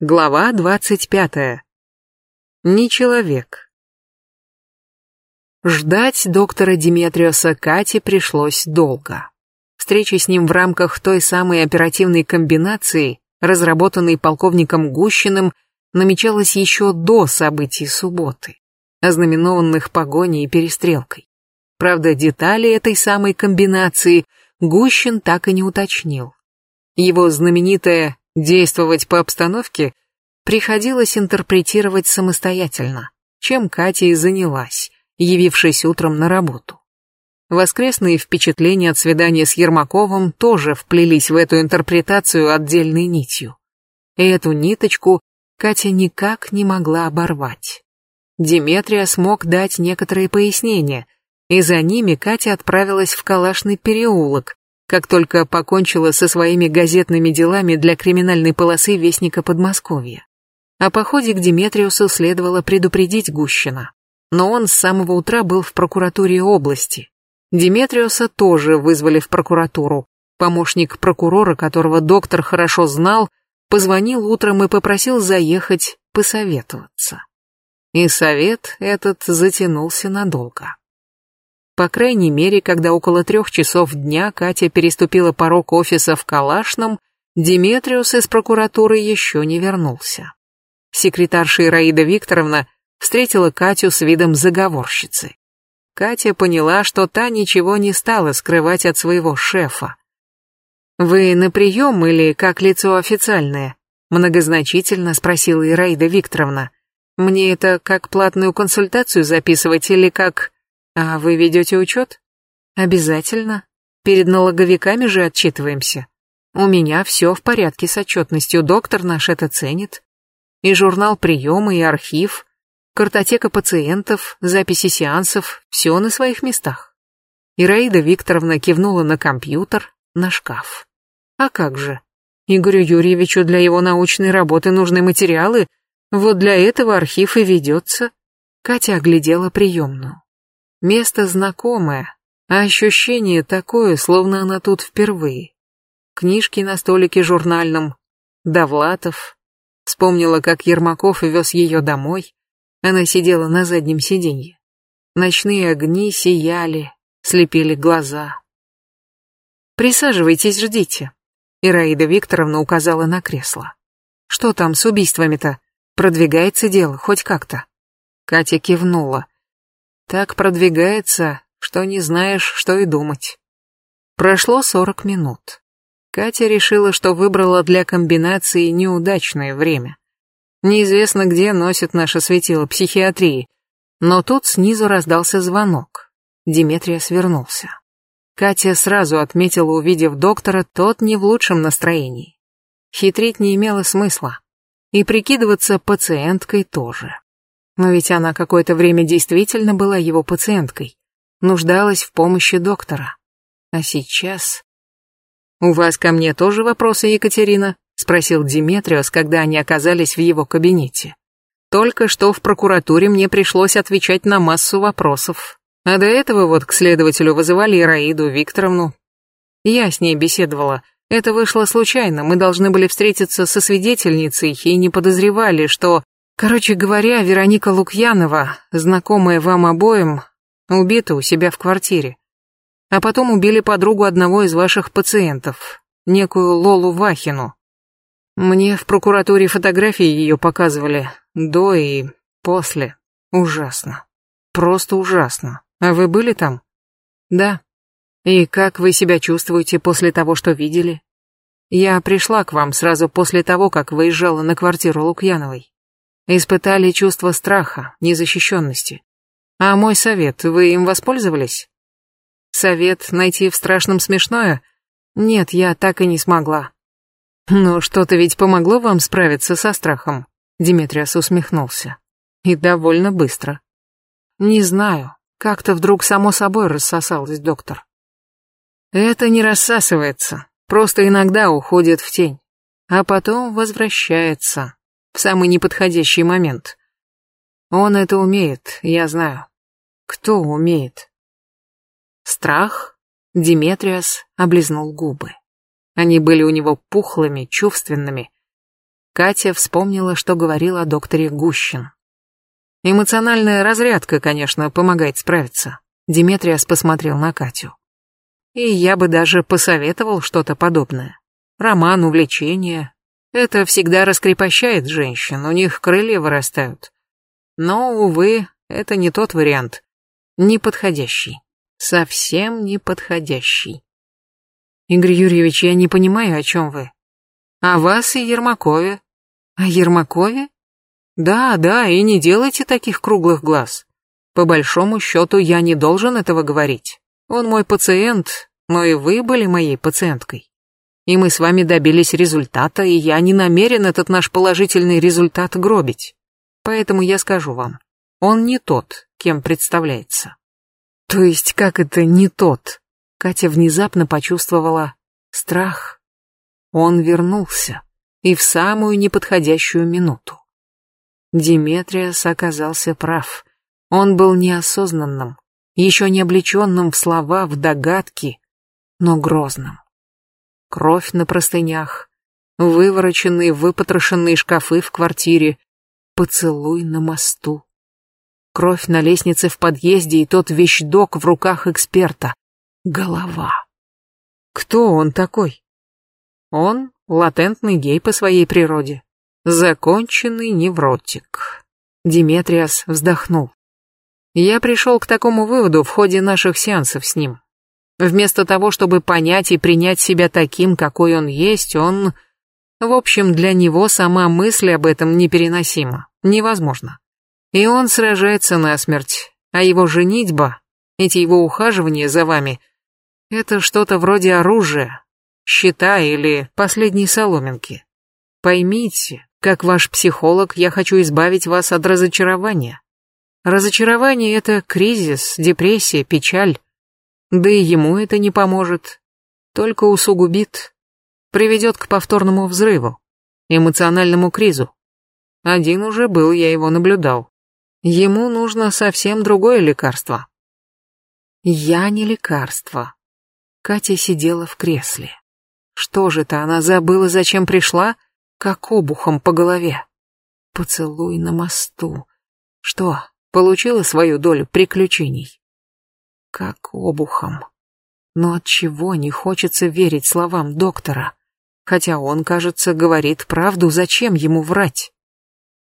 Глава двадцать пятая. Не человек. Ждать доктора Диметриоса Кате пришлось долго. Встреча с ним в рамках той самой оперативной комбинации, разработанной полковником Гущиным, намечалась еще до событий субботы, ознаменованных погоней и перестрелкой. Правда, детали этой самой комбинации Гущин так и не уточнил. Его знаменитая Действовать по обстановке приходилось интерпретировать самостоятельно, чем Катя и занялась, явившись утром на работу. Воскресные впечатления от свидания с Ермаковым тоже вплелись в эту интерпретацию отдельной нитью. И эту ниточку Катя никак не могла оборвать. Диметрия смог дать некоторые пояснения, и за ними Катя отправилась в Калашный переулок, как только покончила со своими газетными делами для криминальной полосы Вестника Подмосковья. О походе к Диметриусу следовало предупредить Гущина. Но он с самого утра был в прокуратуре области. Диметриуса тоже вызвали в прокуратуру. Помощник прокурора, которого доктор хорошо знал, позвонил утром и попросил заехать посоветоваться. И совет этот затянулся надолго. По крайней мере, когда около трех часов дня Катя переступила порог офиса в Калашном, Диметриус из прокуратуры еще не вернулся. Секретарша Ираида Викторовна встретила Катю с видом заговорщицы. Катя поняла, что та ничего не стала скрывать от своего шефа. «Вы на прием или как лицо официальное?» Многозначительно спросила Ираида Викторовна. «Мне это как платную консультацию записывать или как...» А вы ведете учет? Обязательно. Перед налоговиками же отчитываемся. У меня все в порядке с отчетностью, доктор наш это ценит. И журнал приема, и архив, картотека пациентов, записи сеансов, все на своих местах. Ираида Викторовна кивнула на компьютер, на шкаф. А как же? Игорю Юрьевичу для его научной работы нужны материалы, вот для этого архив и ведется. Катя оглядела приемную. Место знакомое, а ощущение такое, словно она тут впервые. Книжки на столике журнальном, Довлатов. Вспомнила, как Ермаков вез ее домой. Она сидела на заднем сиденье. Ночные огни сияли, слепили глаза. «Присаживайтесь, ждите», — Ираида Викторовна указала на кресло. «Что там с убийствами-то? Продвигается дело хоть как-то?» Катя кивнула. Так продвигается, что не знаешь, что и думать. Прошло сорок минут. Катя решила, что выбрала для комбинации неудачное время. Неизвестно, где носит наше светило психиатрии. Но тут снизу раздался звонок. Диметрия свернулся. Катя сразу отметила, увидев доктора, тот не в лучшем настроении. Хитрить не имело смысла. И прикидываться пациенткой тоже. Но ведь она какое-то время действительно была его пациенткой, нуждалась в помощи доктора. А сейчас... «У вас ко мне тоже вопросы, Екатерина?» — спросил Диметриос, когда они оказались в его кабинете. «Только что в прокуратуре мне пришлось отвечать на массу вопросов. А до этого вот к следователю вызывали Ираиду Викторовну. Я с ней беседовала. Это вышло случайно, мы должны были встретиться со свидетельницей и не подозревали, что Короче говоря, Вероника Лукьянова, знакомая вам обоим, убита у себя в квартире. А потом убили подругу одного из ваших пациентов, некую Лолу Вахину. Мне в прокуратуре фотографии ее показывали, до и после. Ужасно. Просто ужасно. А вы были там? Да. И как вы себя чувствуете после того, что видели? Я пришла к вам сразу после того, как выезжала на квартиру Лукьяновой. Испытали чувство страха, незащищенности. А мой совет, вы им воспользовались? Совет найти в страшном смешное? Нет, я так и не смогла. Но что-то ведь помогло вам справиться со страхом? Димитриас усмехнулся. И довольно быстро. Не знаю, как-то вдруг само собой рассосалось, доктор. Это не рассасывается, просто иногда уходит в тень, а потом возвращается в самый неподходящий момент. Он это умеет, я знаю. Кто умеет? Страх? Диметриас облизнул губы. Они были у него пухлыми, чувственными. Катя вспомнила, что говорил о докторе Гущин. Эмоциональная разрядка, конечно, помогает справиться. Диметриас посмотрел на Катю. И я бы даже посоветовал что-то подобное. Роман, увлечение. Это всегда раскрепощает женщин, у них крылья вырастают. Но, увы, это не тот вариант. Неподходящий. Совсем неподходящий. Игорь Юрьевич, я не понимаю, о чем вы. О вас и Ермакове. О Ермакове? Да, да, и не делайте таких круглых глаз. По большому счету, я не должен этого говорить. Он мой пациент, но и вы были моей пациенткой. И мы с вами добились результата, и я не намерен этот наш положительный результат гробить. Поэтому я скажу вам, он не тот, кем представляется. То есть как это не тот? Катя внезапно почувствовала страх. Он вернулся, и в самую неподходящую минуту. Диметриас оказался прав. Он был неосознанным, еще не облеченным в слова, в догадки, но грозным. Кровь на простынях, вывороченные, выпотрошенные шкафы в квартире, поцелуй на мосту. Кровь на лестнице в подъезде и тот вещдок в руках эксперта. Голова. Кто он такой? Он латентный гей по своей природе. Законченный невротик. Диметриас вздохнул. Я пришел к такому выводу в ходе наших сеансов с ним. Вместо того, чтобы понять и принять себя таким, какой он есть, он... В общем, для него сама мысль об этом непереносима, невозможно. И он сражается насмерть, а его женитьба, эти его ухаживания за вами, это что-то вроде оружия, щита или последней соломинки. Поймите, как ваш психолог, я хочу избавить вас от разочарования. Разочарование — это кризис, депрессия, печаль. Да и ему это не поможет, только усугубит, приведет к повторному взрыву, эмоциональному кризу. Один уже был, я его наблюдал. Ему нужно совсем другое лекарство. Я не лекарство. Катя сидела в кресле. Что же это она забыла, зачем пришла? Как обухом по голове. Поцелуй на мосту. Что, получила свою долю приключений? Как обухом. Но от чего не хочется верить словам доктора? Хотя он, кажется, говорит правду, зачем ему врать?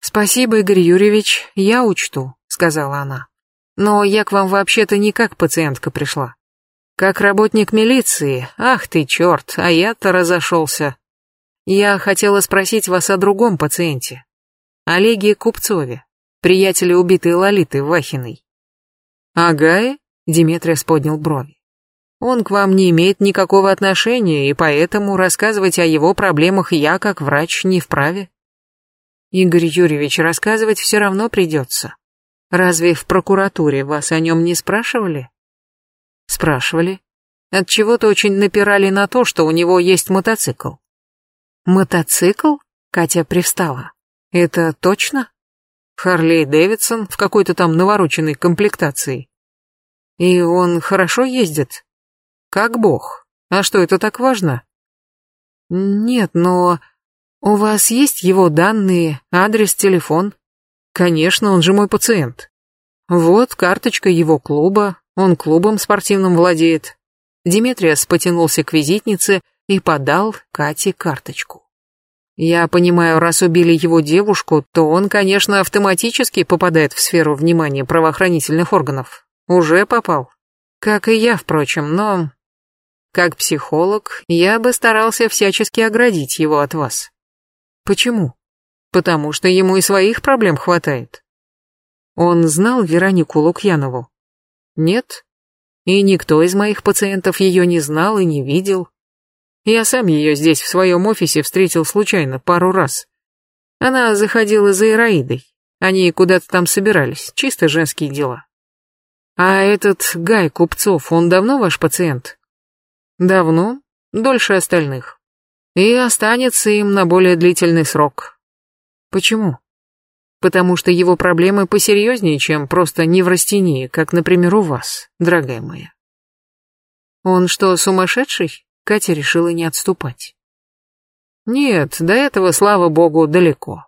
«Спасибо, Игорь Юрьевич, я учту», — сказала она. «Но я к вам вообще-то не как пациентка пришла. Как работник милиции, ах ты черт, а я-то разошелся. Я хотела спросить вас о другом пациенте. Олеге Купцове, приятеле убитой Лолиты Вахиной. Агае? Диметриас поднял брови. Он к вам не имеет никакого отношения, и поэтому рассказывать о его проблемах я, как врач, не вправе. Игорь Юрьевич, рассказывать все равно придется. Разве в прокуратуре вас о нем не спрашивали? Спрашивали. От чего то очень напирали на то, что у него есть мотоцикл. Мотоцикл? Катя привстала. Это точно? Харлей Дэвидсон в какой-то там навороченной комплектации. И он хорошо ездит? Как бог. А что, это так важно? Нет, но... У вас есть его данные, адрес, телефон? Конечно, он же мой пациент. Вот карточка его клуба, он клубом спортивным владеет. Димитриас потянулся к визитнице и подал Кате карточку. Я понимаю, раз убили его девушку, то он, конечно, автоматически попадает в сферу внимания правоохранительных органов. Уже попал. Как и я, впрочем, но... Как психолог, я бы старался всячески оградить его от вас. Почему? Потому что ему и своих проблем хватает. Он знал Веронику Лукьянову? Нет. И никто из моих пациентов ее не знал и не видел. Я сам ее здесь в своем офисе встретил случайно пару раз. Она заходила за Ираидой. Они куда-то там собирались, чисто женские дела. А этот Гай Купцов, он давно ваш пациент? Давно, дольше остальных. И останется им на более длительный срок. Почему? Потому что его проблемы посерьезнее, чем просто неврастения, как, например, у вас, дорогая моя. Он что, сумасшедший? Катя решила не отступать. Нет, до этого, слава богу, далеко.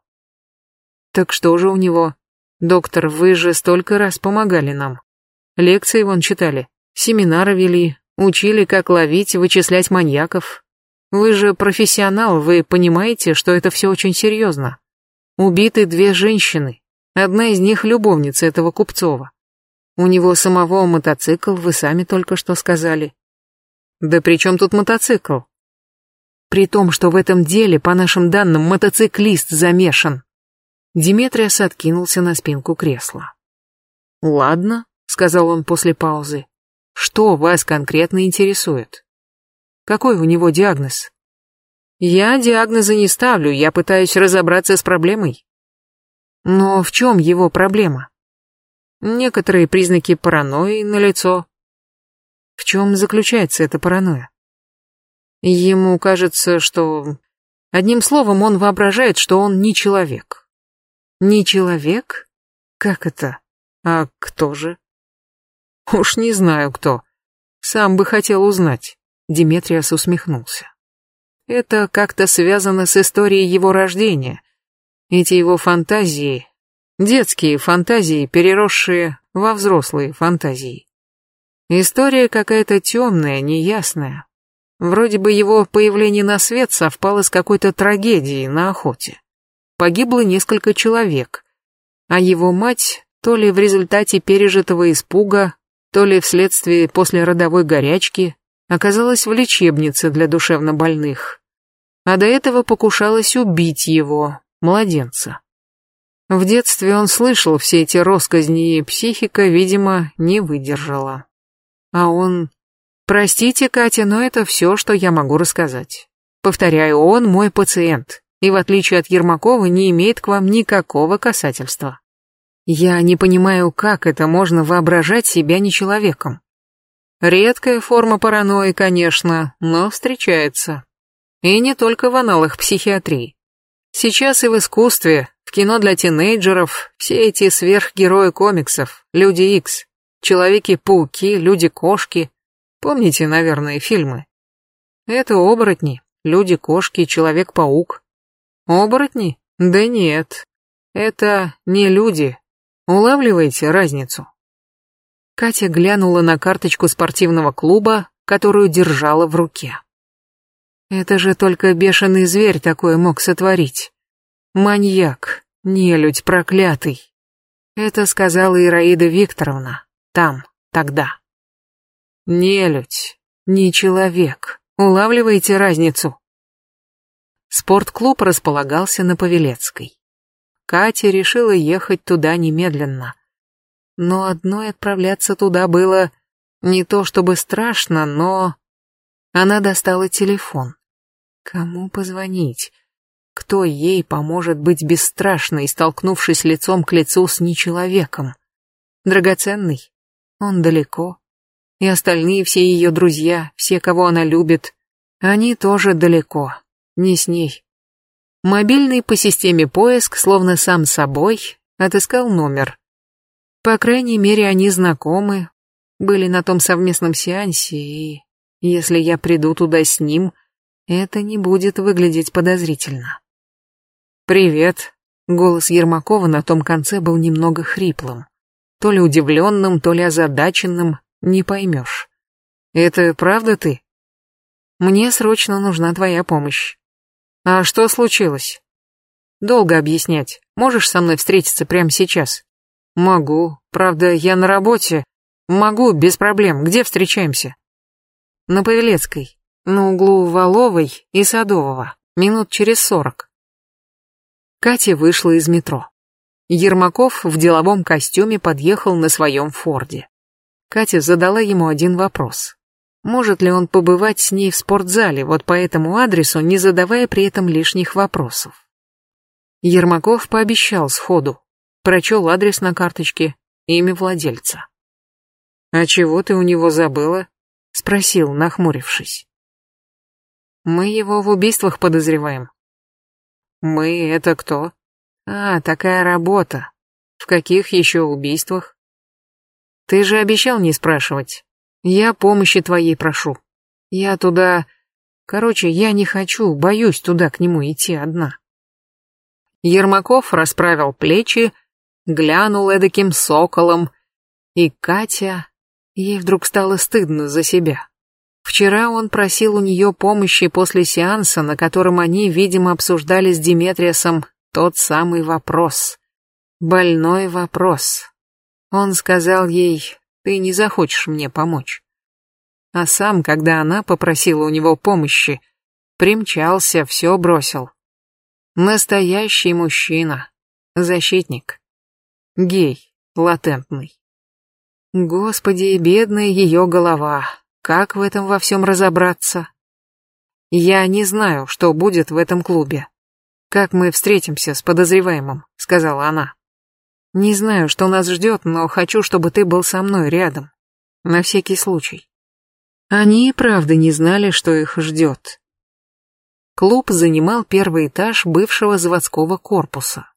Так что же у него? Доктор, вы же столько раз помогали нам. Лекции вон читали, семинары вели, учили, как ловить и вычислять маньяков. Вы же профессионал, вы понимаете, что это все очень серьезно. Убиты две женщины, одна из них любовница этого Купцова. У него самого мотоцикл, вы сами только что сказали. Да при чем тут мотоцикл? При том, что в этом деле, по нашим данным, мотоциклист замешан. Диметриас откинулся на спинку кресла. «Ладно», — сказал он после паузы. «Что вас конкретно интересует? Какой у него диагноз?» «Я диагноза не ставлю, я пытаюсь разобраться с проблемой». «Но в чем его проблема?» Некоторые признаки паранойи налицо. В чем заключается эта паранойя? Ему кажется, что... Одним словом, он воображает, что он не человек. Не человек? Как это? А кто же? Уж не знаю кто. Сам бы хотел узнать. Диметриас усмехнулся. Это как-то связано с историей его рождения. Эти его фантазии, Детские фантазии, переросшие во взрослые фантазии. История какая-то темная, неясная. Вроде бы его появление на свет совпало с какой-то трагедией на охоте. Погибло несколько человек, а его мать то ли в результате пережитого испуга, то ли вследствие послеродовой горячки оказалась в лечебнице для душевнобольных, а до этого покушалась убить его, младенца. В детстве он слышал все эти росказни, и психика, видимо, не выдержала. А он... Простите, Катя, но это все, что я могу рассказать. Повторяю, он мой пациент, и в отличие от Ермакова не имеет к вам никакого касательства. Я не понимаю, как это можно воображать себя не человеком. Редкая форма паранойи, конечно, но встречается. И не только в аналах психиатрии. Сейчас и в искусстве, в кино для тинейджеров все эти сверхгерои комиксов, Люди Икс, Человеки-пауки, Люди-кошки. Помните, наверное, фильмы? Это оборотни, Люди-кошки, Человек-паук. Оборотни? Да нет. Это не люди. Улавливаете разницу? Катя глянула на карточку спортивного клуба, которую держала в руке. Это же только бешеный зверь такое мог сотворить. Маньяк, нелюдь проклятый. Это сказала Ираида Викторовна. Там, тогда. Нелюдь, не человек. Улавливаете разницу? Спортклуб располагался на Павелецкой. Катя решила ехать туда немедленно. Но одной отправляться туда было не то чтобы страшно, но... Она достала телефон. Кому позвонить? Кто ей поможет быть бесстрашной, столкнувшись лицом к лицу с нечеловеком? Драгоценный? Он далеко. И остальные все ее друзья, все, кого она любит, они тоже далеко, не с ней. Мобильный по системе поиск, словно сам собой, отыскал номер. По крайней мере, они знакомы, были на том совместном сеансе, и если я приду туда с ним, это не будет выглядеть подозрительно. «Привет». Голос Ермакова на том конце был немного хриплым. То ли удивленным, то ли озадаченным, не поймешь. «Это правда ты?» «Мне срочно нужна твоя помощь». «А что случилось?» «Долго объяснять. Можешь со мной встретиться прямо сейчас?» «Могу. Правда, я на работе. Могу, без проблем. Где встречаемся?» «На Павелецкой, на углу Воловой и Садового. Минут через сорок». Катя вышла из метро. Ермаков в деловом костюме подъехал на своем форде. Катя задала ему один вопрос. Может ли он побывать с ней в спортзале, вот по этому адресу, не задавая при этом лишних вопросов? Ермаков пообещал сходу. Прочел адрес на карточке, имя владельца. «А чего ты у него забыла?» — спросил, нахмурившись. «Мы его в убийствах подозреваем», мы — это кто? А, такая работа. В каких еще убийствах? Ты же обещал не спрашивать. Я помощи твоей прошу. Я туда... Короче, я не хочу, боюсь туда к нему идти одна. Ермаков расправил плечи, глянул эдаким соколом, и Катя... Ей вдруг стало стыдно за себя. Вчера он просил у нее помощи после сеанса, на котором они, видимо, обсуждали с Диметриасом тот самый вопрос. Больной вопрос. Он сказал ей, ты не захочешь мне помочь. А сам, когда она попросила у него помощи, примчался, все бросил. Настоящий мужчина, защитник, гей, латентный. Господи, бедная ее голова, как в этом во всем разобраться? Я не знаю, что будет в этом клубе. Как мы встретимся с подозреваемым, сказала она. Не знаю, что нас ждет, но хочу, чтобы ты был со мной рядом. На всякий случай. Они и правда не знали, что их ждет. Клуб занимал первый этаж бывшего заводского корпуса.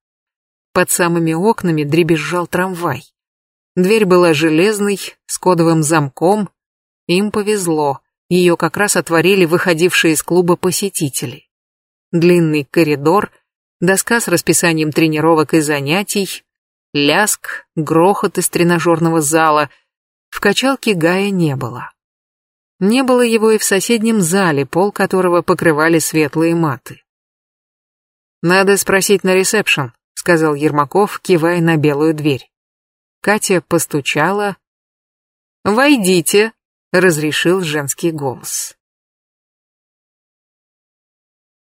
Под самыми окнами дребезжал трамвай. Дверь была железной, с кодовым замком. Им повезло, ее как раз отворили выходившие из клуба посетители. Длинный коридор, доска с расписанием тренировок и занятий, ляск, грохот из тренажерного зала. В качалке Гая не было. Не было его и в соседнем зале, пол которого покрывали светлые маты. «Надо спросить на ресепшн», — сказал Ермаков, кивая на белую дверь. Катя постучала. «Войдите», — разрешил женский голос.